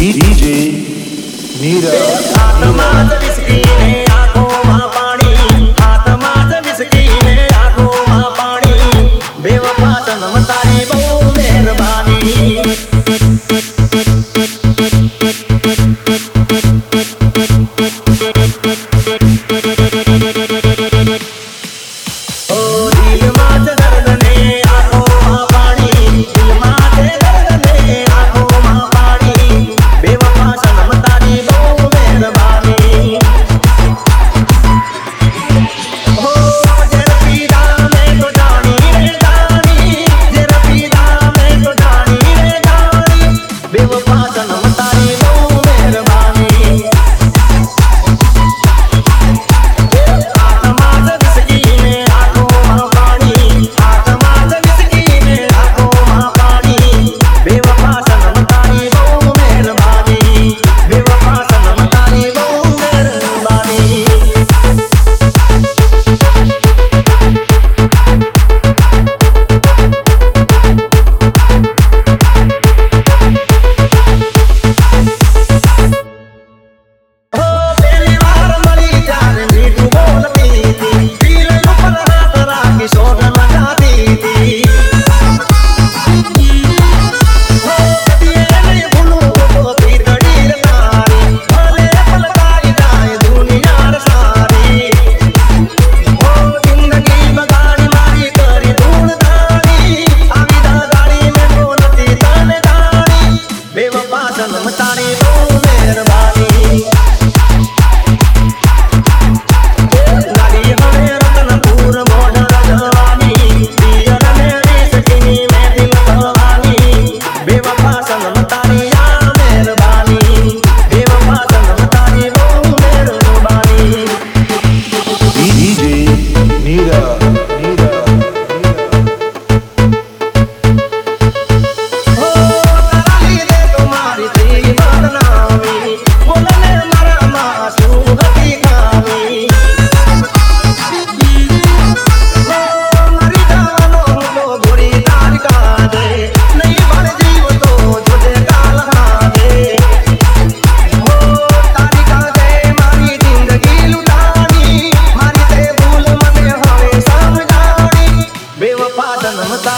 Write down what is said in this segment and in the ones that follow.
DJ Nita. Oh, move everybody.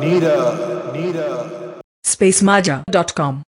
Nita, Nita, SpaceMaja.com.